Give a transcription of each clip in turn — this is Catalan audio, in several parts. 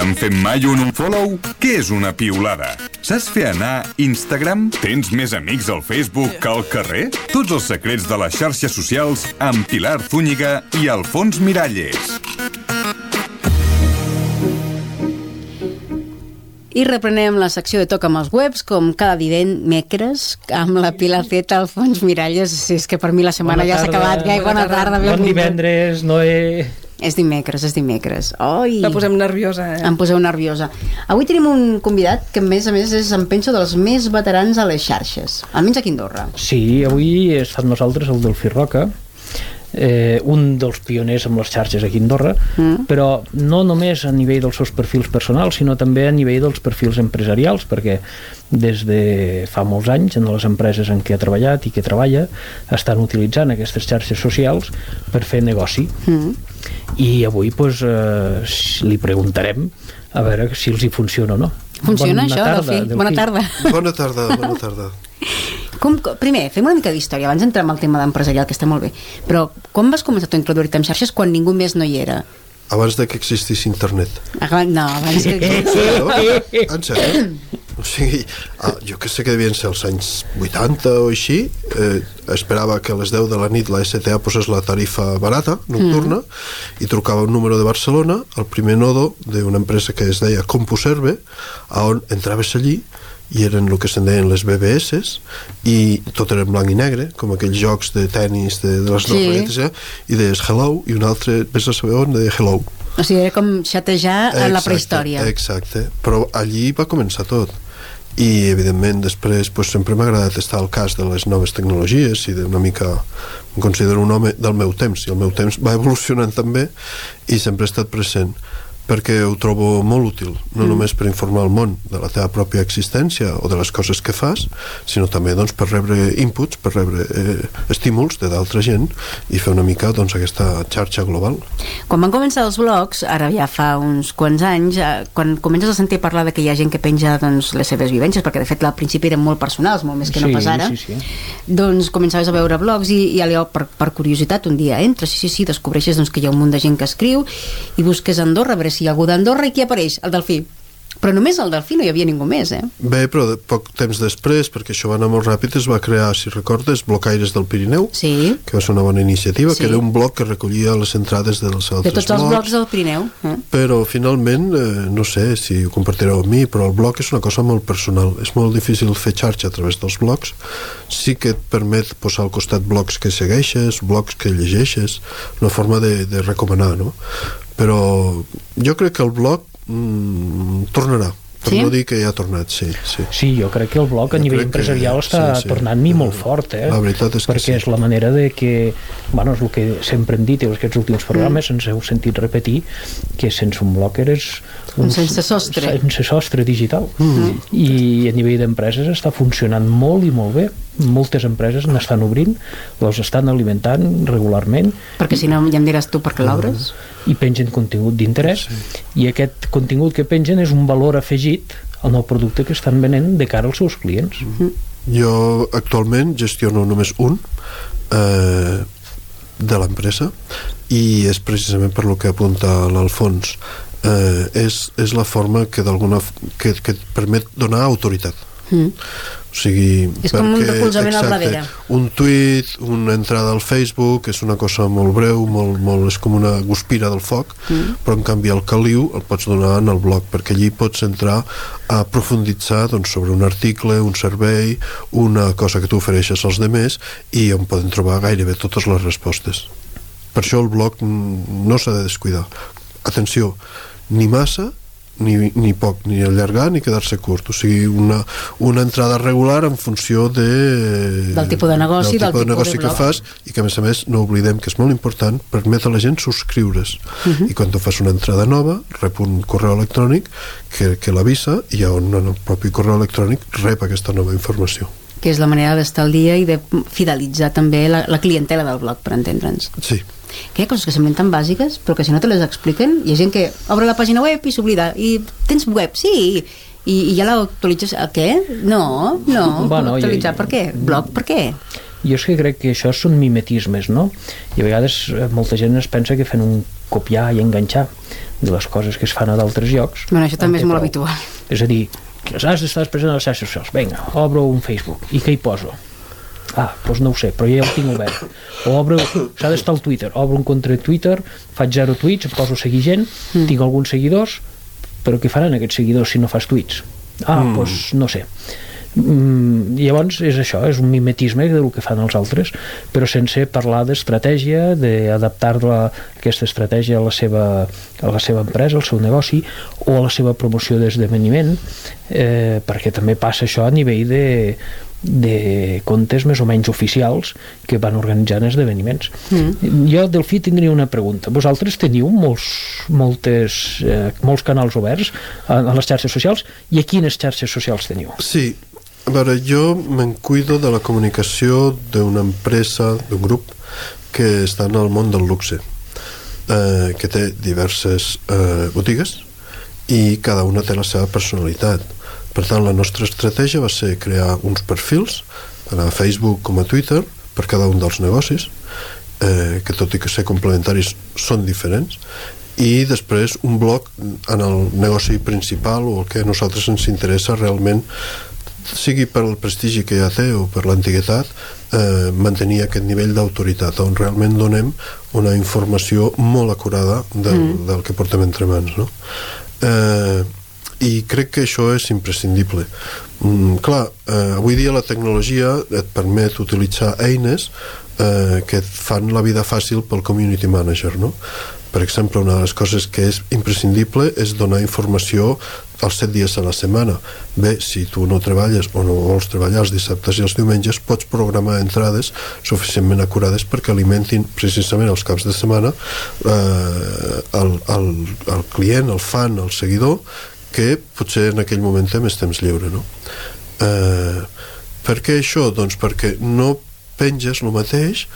han fet mai un unfollow? Què és una piulada? Saps fer anar Instagram? Tens més amics al Facebook que al carrer? Tots els secrets de les xarxes socials amb Pilar Zúñiga i Alfons Miralles. I reprenem la secció de Toca amb els webs, com cada dimecres, amb la Pilar Zeta, Alfons Miralles. Sí, és que per mi la setmana Bona ja s'ha tarda. acabat. Gai, bona, tarda. Bon benvingut. divendres, Noé... És dimecres, és dimecres. Oi! La posem nerviosa, eh? Em poseu nerviosa. Avui tenim un convidat que, a més a més, és, em penso, dels més veterans a les xarxes. Almenys aquí a Andorra. Sí, avui ha estat nosaltres el Delfí Roca, eh, un dels pioners amb les xarxes aquí a Andorra, mm. però no només a nivell dels seus perfils personals, sinó també a nivell dels perfils empresarials, perquè des de fa molts anys en les empreses en què ha treballat i que treballa estan utilitzant aquestes xarxes socials per fer negoci. Mm. I avui pues, eh, li preguntarem a veure si els hi funciona o no. Funciona Bona això, tarda, Delfí? Bona tarda. Bona tarda, bona tarda. Com, com- primer, fem una mica d'història, abans d'entrar en el tema d'empresarial, que està molt bé. Però quan vas començar tu a introduir-te en xarxes quan ningú més no hi era? Abans de que existís internet. Abans- No, abans que... No? En sèrio? O sigui, ah, jo que sé que devien ser els anys 80 o així, eh, esperava que a les 10 de la nit la STA posés la tarifa barata, nocturna, mm. i trucava un número de Barcelona, el primer nodo d'una empresa que es deia CompuServe, on entraves allí i eren el que se'n deien les BBS i tot era en blanc i negre com aquells jocs de tennis de, de les Sí. sí. eh? i deies hello i un altre, vés a saber on, deia hello O sigui, era com xatejar en la Exacte, prehistòria. Exacte, però allí va començar tot i evidentment després pues, sempre m'ha agradat estar al cas de les noves tecnologies i d'una mica em considero un home del meu temps i el meu temps va evolucionant també i sempre he estat present perquè ho trobo molt útil, no mm. només per informar el món de la teva pròpia existència o de les coses que fas, sinó també doncs, per rebre inputs, per rebre eh, estímuls de d'altra gent i fer una mica doncs, aquesta xarxa global. Quan van començar els blogs, ara ja fa uns quants anys, eh, quan comences a sentir parlar de que hi ha gent que penja doncs, les seves vivències, perquè de fet al principi eren molt personals, molt més que no Sí, pas ara, sí, sí. doncs començaves a veure blogs i, i allò, per, per curiositat un dia entres, sí, sí, sí, descobreixes doncs, que hi ha un munt de gent que escriu i busques Andorra, a veure si ha algú d'Andorra i qui apareix? El Delfí. Però només el Delfí, no hi havia ningú més, eh? Bé, però de, poc temps després, perquè això va anar molt ràpid, es va crear, si recordes, Blocaires del Pirineu, Sí, que va ser una bona iniciativa, Sí. que era un bloc que recollia les entrades dels de altres tots els blogs del Pirineu. Eh? però finalment, eh, no sé si ho compartireu amb mi, però el blog és una cosa molt personal. És molt difícil fer xarxa a través dels blogs. Sí que et permet posar al costat blogs que segueixes, blogs que llegeixes, una forma de, de recomanar, no? Però jo crec que el blog mm, tornarà. Per Sí? no dir que ja ha tornat, sí. sí. Sí, jo crec que el bloc a Jo nivell crec que- empresarial està sí, sí. tornant-hi molt fort, eh? La veritat és que Perquè sí. és la manera de que, bueno, és el que sempre hem dit en aquests últims programes, Mm. ens heu sentit repetir, que sense un bloc eres... Un sense sostre. Sense sostre digital. Mm. I a nivell d'empreses està funcionant molt i molt bé. Moltes empreses n'estan obrint, les estan alimentant regularment. Perquè si no ja em diràs tu per què l'obres. i pengen contingut d'interès. I aquest contingut que pengen és un valor afegit al nou producte que estan venent de cara als seus clients. Jo actualment gestiono només un eh, de l'empresa i és precisament per lo que apunta l'Alfons. Eh, és, és la forma que d'alguna que, que et permet donar autoritat Mm. o sigui, És com un recolzament al darrere. un tuit, una entrada al Facebook és una cosa molt breu molt, molt, és com una guspira del foc Mm. però en canvi el caliu el pots donar en el blog perquè allí pots entrar a profunditzar doncs, sobre un article, un servei una cosa que tu ofereixes als demés i on poden trobar gairebé totes les respostes per això el blog mm, no s'ha de descuidar atenció, ni massa ni, ni poc, ni allargar ni quedar-se curt, o sigui una, una entrada regular en funció de, Del tipus de negoci, del del tipus de tipus negoci de que fas i que a més a més no oblidem que és molt important permet a la gent subscriure's Mhm. uh -huh. i quan tu fas una entrada nova rep un correu electrònic que, que l'avisa i on en el propi correu electrònic rep aquesta nova informació que és la manera d'estar al dia i de fidelitzar també la, la clientela del blog, per entendre'ns. sí, Que hi ha coses que semblen tan bàsiques, però que si no te les expliquen, hi ha gent que obre la pàgina web i s'oblida. I tens web? Sí. I, i ja l'actualitzes. A què? No, no. Bueno, actualitzar i- per què? Blog per què? Jo és que crec que això són mimetismes, no? I a vegades eh, molta gent es pensa que fent un copiar i enganxar de les coses que es fan a d'altres llocs Bueno, això també és molt prou. habitual. és a dir, que has d'estar present a les xarxes socials vinga, obro un Facebook i què hi poso? Ah, doncs no ho sé, però ja el tinc obert o obro, s'ha d'estar al Twitter obro un compte de Twitter, faig zero tweets em poso a seguir gent, mm. tinc alguns seguidors però què faran aquests seguidors si no fas tweets? ah, mm. doncs no sé Mm, llavors és això, és un mimetisme del que fan els altres, però sense parlar d'estratègia, d'adaptar-la aquesta estratègia a la, seva, a la seva empresa, al seu negoci o a la seva promoció d'esdeveniment eh, perquè també passa això a nivell de, de comptes més o menys oficials que van organitzant esdeveniments. Mm. Jo, Delfí, tindria una pregunta. Vosaltres teniu molts, moltes, eh, molts canals oberts a, a les xarxes socials i a quines xarxes socials teniu? Sí, a veure, jo me'n cuido de la comunicació d'una empresa, d'un grup que està en el món del luxe eh, que té diverses eh, botigues i cada una té la seva personalitat per tant la nostra estratègia va ser crear uns perfils tant a Facebook com a Twitter per cada un dels negocis eh, que tot i que ser complementaris són diferents i després un blog en el negoci principal o el que a nosaltres ens interessa realment sigui per el prestigi que ja té o per l'antiguitat eh, mantenir aquest nivell d'autoritat on realment donem una informació molt acurada del, mm. del que portem entre mans no? eh, i crec que això és imprescindible mm, clar, eh, avui dia la tecnologia et permet utilitzar eines eh, que et fan la vida fàcil pel community manager no? per exemple, una de les coses que és imprescindible és donar informació els set dies a la setmana. Bé, si tu no treballes o no vols treballar els dissabtes i els diumenges, pots programar entrades suficientment acurades perquè alimentin precisament els caps de setmana eh, el, el, el client, el fan, el seguidor, que potser en aquell moment té més temps lliure, no? Eh, per què això? Doncs perquè no penges el mateix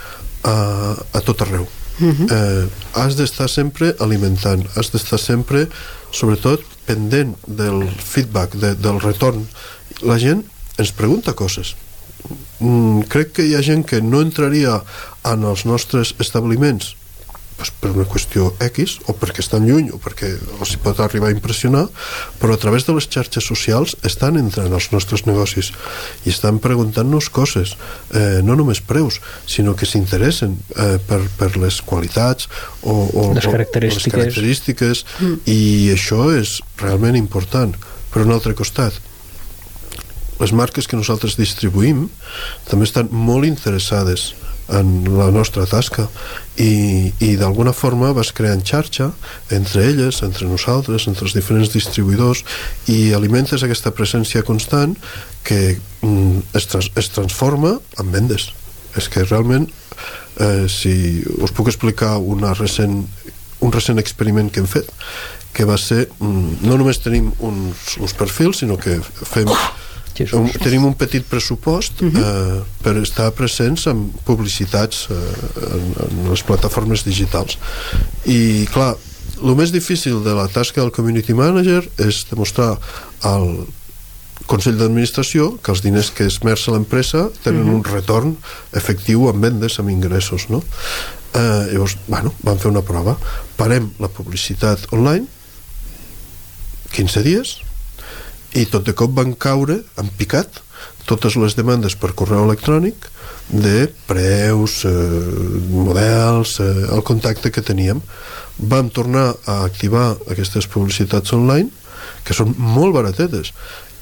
a, a tot arreu. Uh -huh. eh, has d'estar sempre alimentant, has d'estar sempre, sobretot, pendent del feedback, de, del retorn. La gent ens pregunta coses. Mm, crec que hi ha gent que no entraria en els nostres establiments pues, per una qüestió X o perquè estan lluny o perquè els pot arribar a impressionar però a través de les xarxes socials estan entrant als nostres negocis i estan preguntant-nos coses eh, no només preus, sinó que s'interessen eh, per, per les qualitats o, o les característiques, o les característiques mm. i això és realment important per un altre costat les marques que nosaltres distribuïm també estan molt interessades en la nostra tasca. I, i d'alguna forma vas creant xarxa entre elles, entre nosaltres, entre els diferents distribuïdors i alimentes aquesta presència constant que mm, es, trans, es transforma en vendes. És que realment eh, si us puc explicar una recent, un recent experiment que hem fet que va ser, mm, no només tenim uns, uns perfils sinó que fem un, tenim un petit pressupost uh -huh. eh, per estar presents en publicitats eh, en, en les plataformes digitals i clar el més difícil de la tasca del community manager és demostrar al Consell d'Administració que els diners que esmerça l'empresa tenen uh -huh. un retorn efectiu en vendes, amb ingressos no? eh, llavors, bueno, vam fer una prova parem la publicitat online 15 dies i tot de cop van caure, han picat totes les demandes per correu electrònic de preus, eh, models, eh, el contacte que teníem. Vam tornar a activar aquestes publicitats online, que són molt baratetes,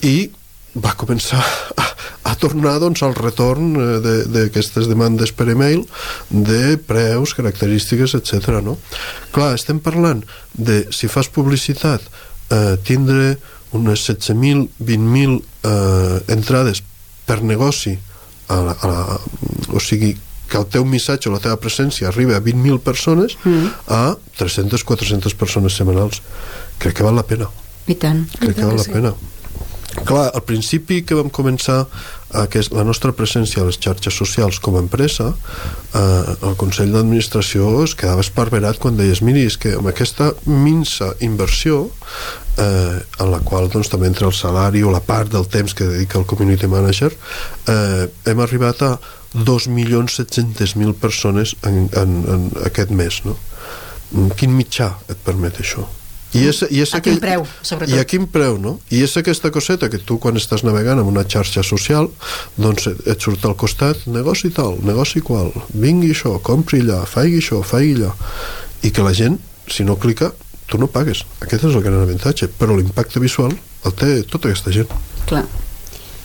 i va començar a, a tornar doncs, al retorn eh, d'aquestes de, demandes per email de preus, característiques, etc. No? Clar, estem parlant de si fas publicitat eh, tindre unes 16.000, 20.000 eh, entrades per negoci a la, a la, o sigui que el teu missatge o la teva presència arriba a 20.000 persones mm. a 300-400 persones setmanals crec que val la pena i tant crec que val la sí. pena clar, al principi que vam començar eh, que és la nostra presència a les xarxes socials com a empresa eh, el Consell d'Administració es quedava esparverat quan deies miri, és que amb aquesta minsa inversió eh, en la qual doncs, també entra el salari o la part del temps que dedica el community manager eh, hem arribat a 2.700.000 persones en, en, en aquest mes no? quin mitjà et permet això? I és, i és A quin preu, sobretot. I a quin preu, no? I és aquesta coseta que tu quan estàs navegant en una xarxa social doncs et, et surt al costat negoci tal, negoci qual, vingui això, compri allà, faigui això, faigui allò i que la gent, si no clica tu no pagues, aquest és el gran avantatge però l'impacte visual el té tota aquesta gent Clar.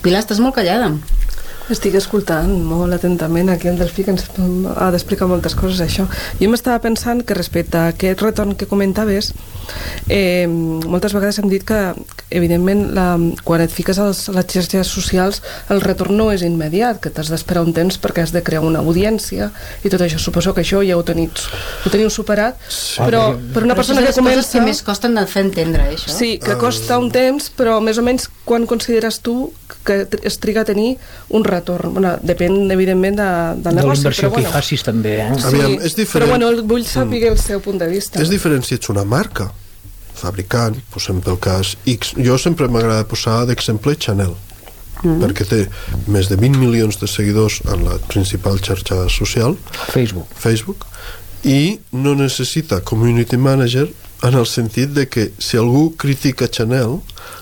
Pilar, estàs molt callada. Estic escoltant molt atentament aquí el Delfí que ens ha d'explicar moltes coses això. Jo m'estava pensant que respecte a aquest retorn que comentaves eh, moltes vegades hem dit que evidentment la, quan et fiques a les xarxes socials el retorn no és immediat, que t'has d'esperar un temps perquè has de crear una audiència i tot això, suposo que això ja ho teniu, ho teniu superat però per una Però persona que comença que més costen de fer entendre, això. Sí, que costa un temps, però més o menys quan consideres tu que es triga a tenir un retorn? Bueno, depèn, evidentment, de, del de la negoci, inversió però que hi bueno. facis també eh? Aviam, és diferent. Però bueno, vull saber el seu punt de vista. És diferent si ets una marca, fabricant, posem pel cas X. Jo sempre m'agrada posar d'exemple Chanel, mm. perquè té més de 20 milions de seguidors en la principal xarxa social, Facebook Facebook, i no necessita community manager en el sentit de que si algú critica Chanel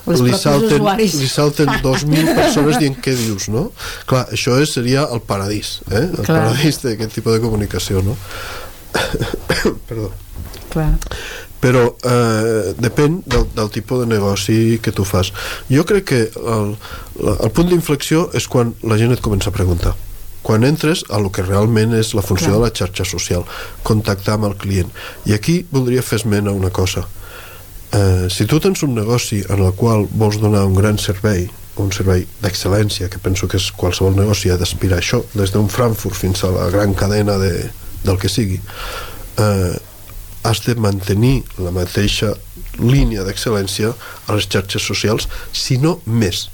li salten, usuaris. li salten 2.000 persones dient què dius, no? Clar, això és, seria el paradís, eh? El Clar. paradís d'aquest tipus de comunicació, no? Perdó Clar. però eh, depèn del, del tipus de negoci que tu fas jo crec que el, el punt d'inflexió és quan la gent et comença a preguntar quan entres a lo que realment és la funció Clar. de la xarxa social contactar amb el client i aquí voldria fer esment a una cosa eh, si tu tens un negoci en el qual vols donar un gran servei un servei d'excel·lència que penso que és qualsevol negoci ha d'aspirar això des d'un Frankfurt fins a la gran cadena de, del que sigui eh, has de mantenir la mateixa línia d'excel·lència a les xarxes socials, si no més.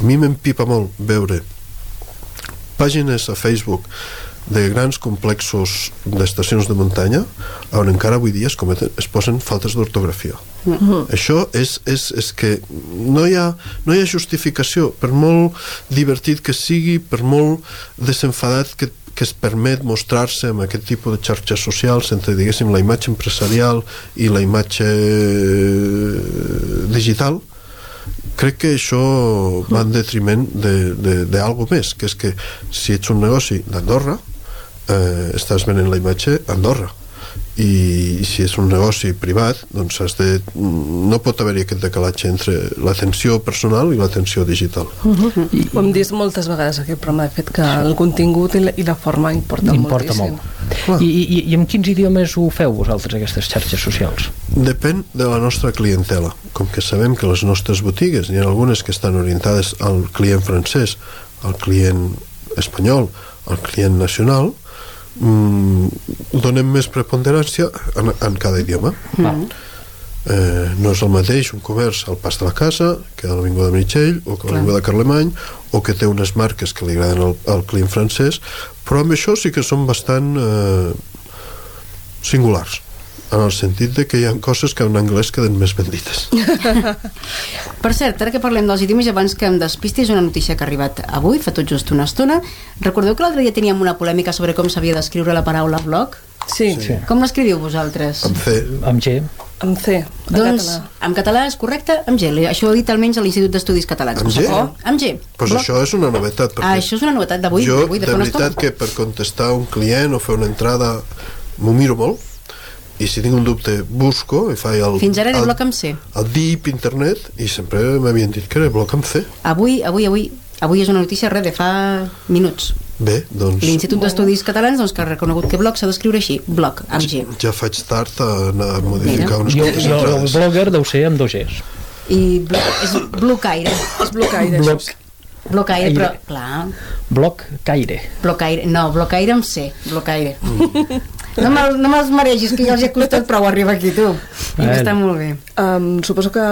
A mi m'empipa molt veure pàgines a Facebook de grans complexos d'estacions de muntanya on encara avui dia es, cometen, es posen faltes d'ortografia. Mm -hmm. Això és, és, és que no hi, ha, no hi ha justificació per molt divertit que sigui, per molt desenfadat que, que es permet mostrar-se amb aquest tipus de xarxes socials entre, diguéssim, la imatge empresarial i la imatge digital, crec que això va en detriment d'algo més, que és que si ets un negoci d'Andorra, eh, estàs venent la imatge a Andorra i si és un negoci privat doncs has de, no pot haver-hi aquest decalatge entre l'atenció personal i l'atenció digital Ho hem dit moltes vegades aquest programa, de fet, que el contingut i la, i la forma Importa moltíssim. molt. I, i, I amb quins idiomes ho feu vosaltres, aquestes xarxes socials? Depèn de la nostra clientela. Com que sabem que les nostres botigues, hi ha algunes que estan orientades al client francès, al client espanyol, al client nacional, mm, donem més preponderància en, en cada idioma. Mm. Eh, no és el mateix un comerç al pas de la casa que a l'Avinguda de Mitchell o que a l'Avinguda de Carlemany o que té unes marques que li agraden al, al client francès però amb això sí que són bastant eh, singulars en el sentit de que hi ha coses que en anglès queden més ben dites. Per cert, ara que parlem dels idiomes, abans que em despistis, una notícia que ha arribat avui, fa tot just una estona. Recordeu que l'altre dia teníem una polèmica sobre com s'havia d'escriure la paraula blog? Sí, Sí. Com l'escriviu vosaltres? Amb C, Amb G? en C, Doncs, català. en català és correcte, amb G. Això ho ha dit almenys a l'Institut d'Estudis Catalans. Amb G? Oh, amb G. pues això és una novetat. Ah, això és una novetat d'avui, Jo, d'avui, de de veritat, que per contestar a un client o fer una entrada m'ho miro molt i si tinc un dubte busco i faig el, Fins ara era el, bloc amb C. el deep internet i sempre m'havien dit que era bloc amb C Avui, avui, avui, avui és una notícia, res, de fa minuts. bé, doncs L'Institut d'Estudis Catalans doncs, que ha reconegut que blog s'ha d'escriure així, blog, amb G. ja faig tard a anar a modificar Mira. unes Jo, quantes jo, el blogger deu ser amb dos Gs. I blog, és blocaire. És blocaire, Bloc, això. Blocaire, Aire. però, clar, bloc caire. blocaire, no, blocaire amb C, blocaire. No, me, no me'ls maregis, que ja els he costat prou arribar aquí, tu. I Bueno. està molt bé. Um, suposo que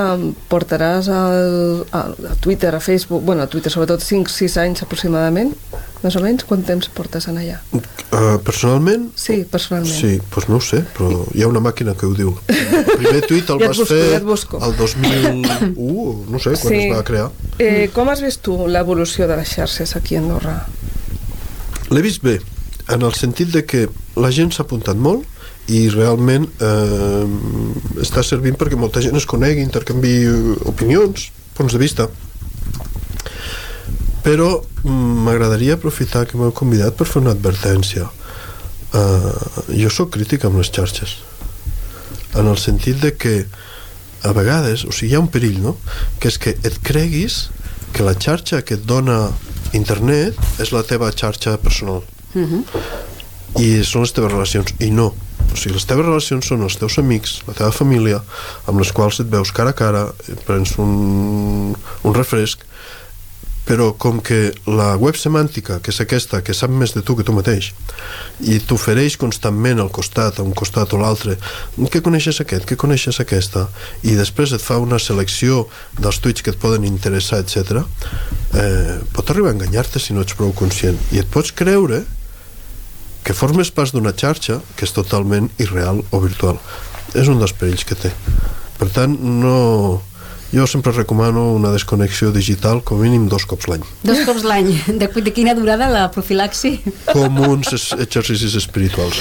portaràs al, a, a Twitter, a Facebook, bueno, a Twitter sobretot 5-6 anys aproximadament, més o menys, quant temps portes en allà? uh, personalment Sí, personalment. Sí, doncs no ho sé, però hi ha una màquina que ho diu. El primer tuit el Ja vas busco, fer ja el 2001, no sé, quan es va crear. Eh, com has vist tu l'evolució de les xarxes aquí a Andorra? L'he vist bé, en el sentit de que la gent s'ha apuntat molt i realment eh, està servint perquè molta gent es conegui, intercanvi opinions, punts de vista. Però mm, m'agradaria aprofitar que m'heu convidat per fer una advertència. Uh, jo sóc crític amb les xarxes. En el sentit de que a vegades, o sigui, hi ha un perill no? que és que et creguis que la xarxa que et dona internet és la teva xarxa personal Uh -huh. i són les teves relacions. I no. O sigui, les teves relacions són els teus amics la teva família, amb les quals et veus cara a cara prens un, un refresc. Però com que la web semàntica que és aquesta, que sap més de tu que tu mateix i t'ofereix constantment al costat, a un costat o l'altre que coneixes aquest, que coneixes aquesta? I després et fa una selecció dels tuits que et poden interessar, etc eh, pot arribar a enganyar-te si no ets prou conscient. I et pots creure que formes pas d'una xarxa que és totalment irreal o virtual. És un dels perills que té. Per tant, no... Jo sempre recomano una desconnexió digital com a mínim dos cops l'any. Dos cops l'any. De, de quina durada la profilaxi? Com uns es- exercicis espirituals.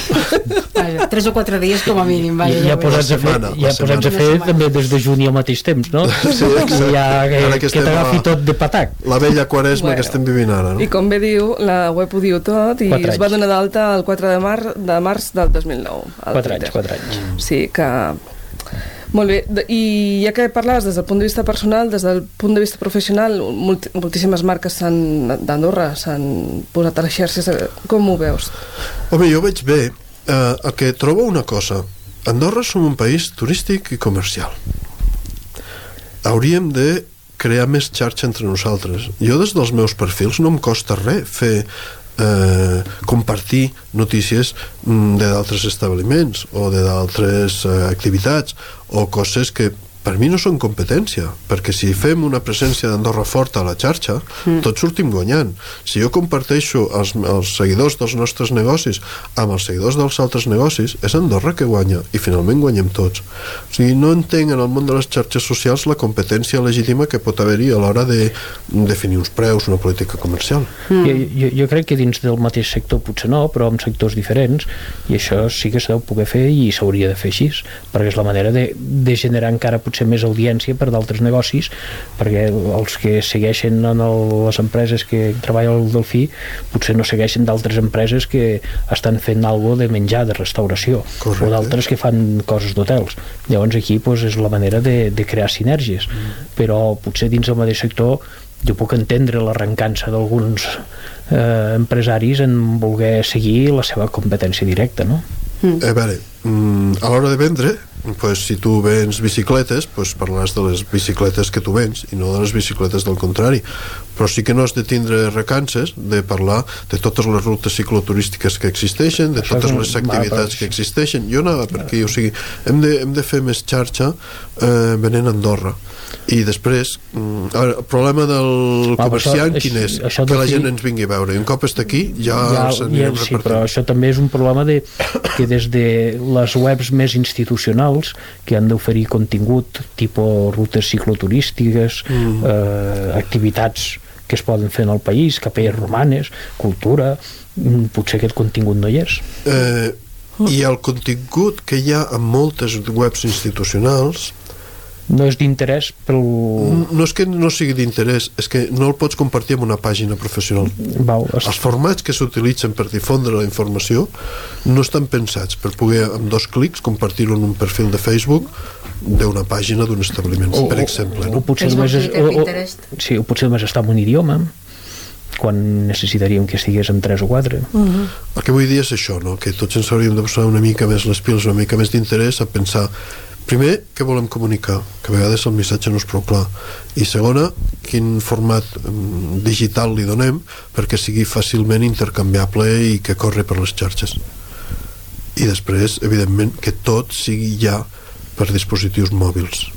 Vaja, tres o quatre dies com a mínim. Vaja, ja, ja posats a fer, setmana, ja posats a fer també des de juny al mateix temps, no? Sí, exacte. ja, que, Ara que que t'agafi tot de patac. La vella quaresma Bueno. que estem vivint ara, no? I com bé diu, la web ho diu tot i es va donar d'alta el 4 de, mar, de març del 2009. al Quatre anys, quatre anys. Sí, que... Molt bé, i ja que parlaves des del punt de vista personal, des del punt de vista professional, multi, moltíssimes marques d'Andorra s'han posat a les xarxes. Com ho veus? Home, jo veig bé eh, el que trobo una cosa. Andorra som un país turístic i comercial. Hauríem de crear més xarxa entre nosaltres. Jo des dels meus perfils no em costa res fer eh, compartir notícies mm, de d'altres establiments o de d'altres eh, activitats o coses que per mi no són competència, perquè si fem una presència d'Andorra forta a la xarxa, mm. tots sortim guanyant. Si jo comparteixo els, els seguidors dels nostres negocis amb els seguidors dels altres negocis, és Andorra que guanya, i finalment guanyem tots. O sigui, no entenc en el món de les xarxes socials la competència legítima que pot haver-hi a l'hora de definir uns preus, una política comercial. Mm. Jo, jo, jo crec que dins del mateix sector potser no, però en sectors diferents i això sí que s'ha de poder fer i s'hauria de fer així, perquè és la manera de, de generar encara potser més audiència per d'altres negocis, perquè els que segueixen en el, les empreses que treballen al Delfí potser no segueixen d'altres empreses que estan fent algo de menjar, de restauració Correcte. o d'altres que fan coses d'hotels llavors aquí doncs, és la manera de, de crear sinergies mm. però potser dins del mateix sector jo puc entendre l'arrencança d'alguns eh, empresaris en voler seguir la seva competència directa, no? A veure, mm, a l'hora de vendre, pues, si tu vens bicicletes, pues, parlaràs de les bicicletes que tu vens i no de les bicicletes del contrari. Però sí que no has de tindre recances de parlar de totes les rutes cicloturístiques que existeixen, de Això totes les activitats va, que existeixen. Jo anava per aquí, o sigui, hem de, hem de fer més xarxa eh, venent a Andorra. I després, mm, el problema del però comerciant això- quin és? això que la gent ens vingui a veure. I un cop està aquí, ja, ja, ens ja, sí, repartint. però això també és un problema de, que des de les webs més institucionals que han d'oferir contingut tipus rutes cicloturístiques mm. eh, activitats que es poden fer en el país, capelles romanes, cultura, mm, potser aquest contingut no hi és. eh, i el contingut que hi ha en moltes webs institucionals No és d'interès pel... no és que no sigui d'interès és que no el pots compartir amb una pàgina professional Val, es... els formats que s'utilitzen per difondre la informació no estan pensats per poder amb dos clics compartir-ho en un perfil de Facebook d'una pàgina d'un establiment, o, per exemple o, no? o potser només o, o, sí, o potser només està en un idioma quan necessitaríem que estigués en 3 o 4 El que vull dir és això, no? que tots ens hauríem de posar una mica més les piles, una mica més d'interès a pensar primer, què volem comunicar que a vegades el missatge no és prou clar i segona, quin format mm, digital li donem perquè sigui fàcilment intercanviable i que corre per les xarxes i després, evidentment, que tot sigui ja per dispositius mòbils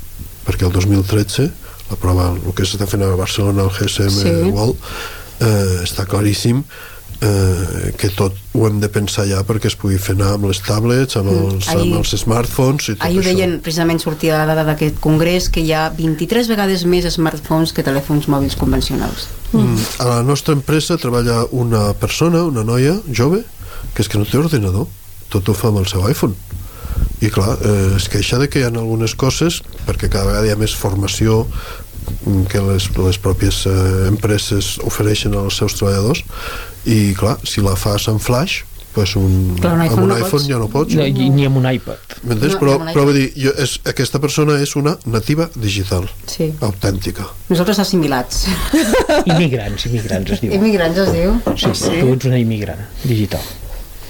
perquè el 2013 la prova, el que s'està fent a Barcelona el GSM Sí. World eh, està claríssim eh, que tot ho hem de pensar ja perquè es pugui fer anar amb les tablets, amb els, Ahir- amb els smartphones i tot Ahir ho això. deien, precisament sortia la dada d'aquest congrés, que hi ha 23 vegades més smartphones que telèfons mòbils convencionals. Mm. A la nostra empresa treballa una persona, una noia jove, que és que no té ordinador, tot ho fa amb el seu iPhone. I clar, eh, es queixa de que hi ha algunes coses perquè cada vegada hi ha més formació que les, les pròpies eh, empreses ofereixen als seus treballadors i clar, si la fas en flash pues un, Clar, un amb iPhone un no iPhone pots. ja no pots No, i, ni amb un iPad. M'entens? No, però, amb un però vull dir, jo, és, aquesta persona és una nativa digital Sí. autèntica Nosaltres assimilats. Immigrants, immigrants es diu. Immigrants es diu. Sí, tu ets una immigrant digital.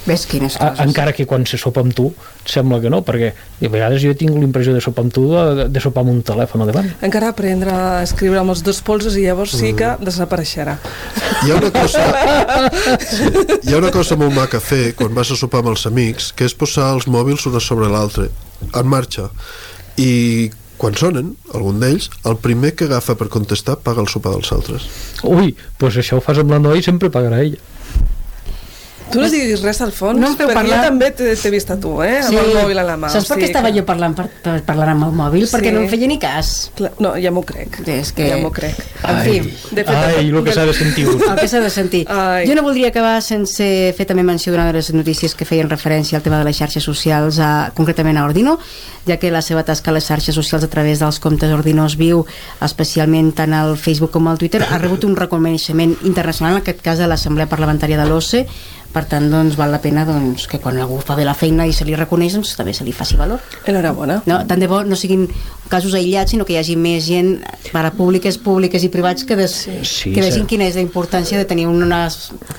Ves quines A, coses. encara que quan se sopa amb tu sembla que no, perquè a vegades jo tinc l'impressió de sopar amb tu de, de sopar amb un telèfon a davant. Encara aprendre a escriure amb els dos polsos i llavors sí que desapareixerà. hi ha una cosa hi ha una cosa molt maca a fer quan vas a sopar amb els amics que és posar els mòbils un a sobre l'altre en marxa i quan sonen, algun d'ells, el primer que agafa per contestar paga el sopar dels altres. Ui, doncs això ho fas amb la noia i sempre pagarà ella. Tu no diguis res, Alfons, No em feu perquè parlar. jo també t'he vist a tu, eh? Amb el mòbil a la mà. Saps per què estava que- jo parlant, per, per, parlant amb el mòbil? Sí. Perquè no em feia ni cas. Clar, No, ja m'ho crec. És que... Ja m'ho crec. En fi, De fet, Ai, el que s'ha de sentir el que s'ha de sentir. Ai. Jo no voldria acabar sense fer també menció d'una de les notícies que feien referència al tema de les xarxes socials, a, concretament a Ordino, ja que la seva tasca a les xarxes socials a través dels comptes Ordinos Viu, especialment tant al Facebook com al Twitter, ha rebut un reconeixement internacional, en aquest cas de l'Assemblea Parlamentària de l'OCE, per tant, doncs, val la pena doncs, que quan algú fa bé la feina i se li reconeix, doncs, també se li faci valor. Enhorabona. No, tant de bo no siguin casos aïllats, sinó que hi hagi més gent per a públiques, públiques i privats que, des, Sí, que vegin sí. quina és la importància de tenir unes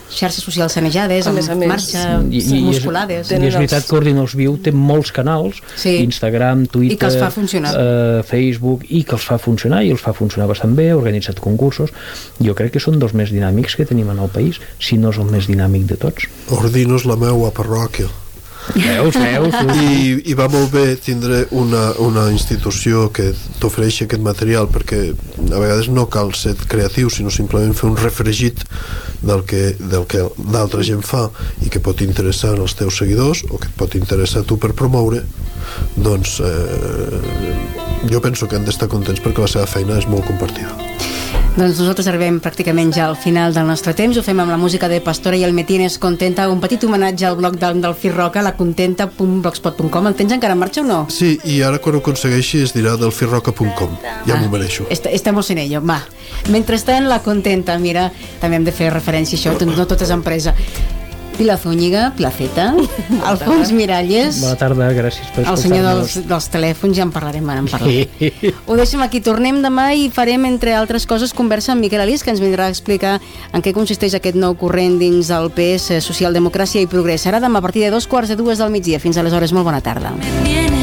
xarxes socials sanejades, A amb més a més, marxa, I, i, i, musculades. és, i és veritat que Ordinals Viu té molts canals, Sí. Instagram, Twitter, I que els fa funcionar. Eh, Facebook, i que els fa funcionar, i els fa funcionar bastant bé, ha organitzat concursos. Jo crec que són dels més dinàmics que tenim en el país, si no és el més dinàmic de tots. Ordino és la meua parròquia. Veus, veus? I, i va molt bé tindre una, una institució que t'ofereixi aquest material perquè a vegades no cal ser creatiu sinó simplement fer un refregit del que, del que l'altra gent fa i que pot interessar als teus seguidors o que et pot interessar a tu per promoure doncs eh, jo penso que han d'estar contents perquè la seva feina és molt compartida Doncs nosaltres arribem pràcticament ja al final del nostre temps, ho fem amb la música de Pastora i el Metines Contenta, un petit homenatge al blog del, del Firroca, la contenta.blogspot.com. El tens encara en marxa o no? Sí, i ara quan ho aconsegueixi es dirà del firroca.com ja m'ho mereixo Est estamos en ello, va. Mentrestant, la contenta, mira, també hem de fer referència a això, no tot és empresa. Pilar Zúñiga, Placeta, Alfons Miralles, Bona tarda, gràcies per el senyor dels, escoltar-nos. dels telèfons, ja en parlarem, ara en parlarem. Ho deixem aquí, tornem demà i farem, entre altres coses, conversa amb Miquel Alís, que ens vindrà a explicar en què consisteix aquest nou corrent dins el PS Socialdemocràcia i Progrés. Serà demà a partir de dos quarts de dues del migdia. Fins aleshores, molt bona tarda. Viene